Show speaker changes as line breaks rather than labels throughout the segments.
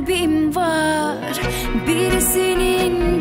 kalbim var. Birisinin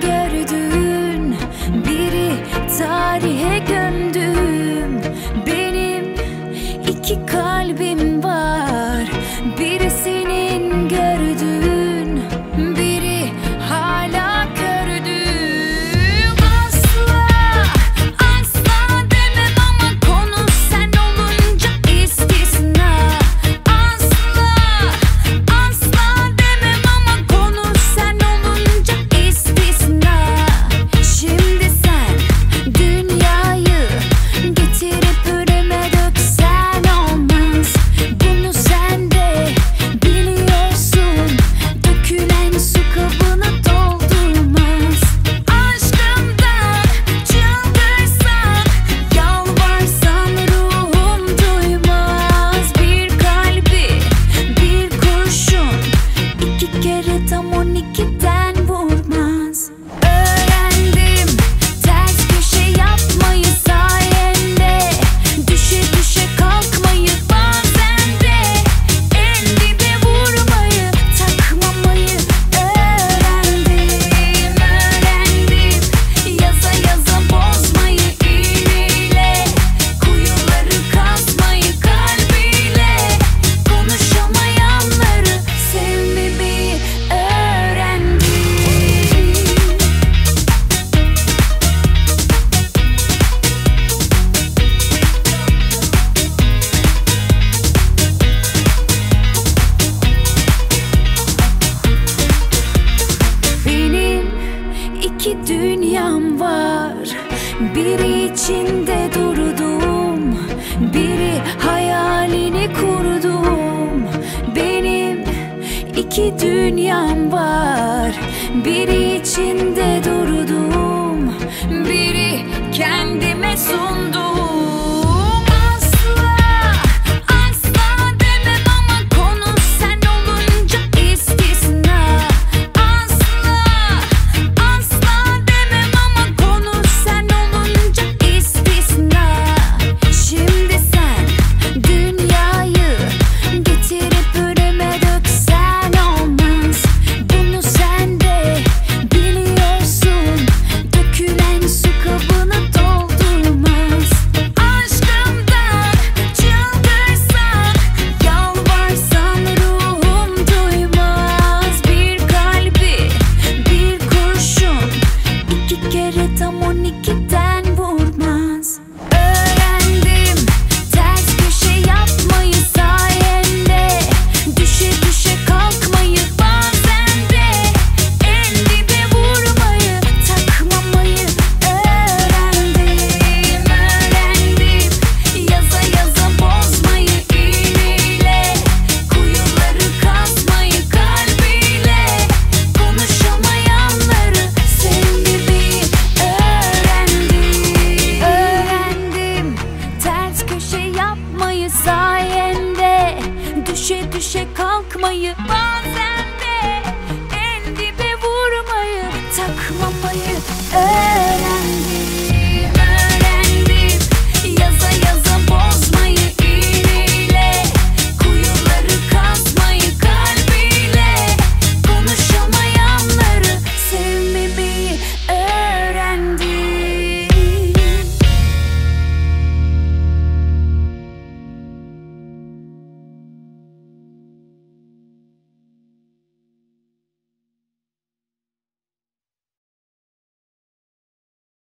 iki dünyam var. Biri içinde durdum. Biri hayalini kurdum. Benim iki dünyam var. Biri içinde durdum düşe kalkmayı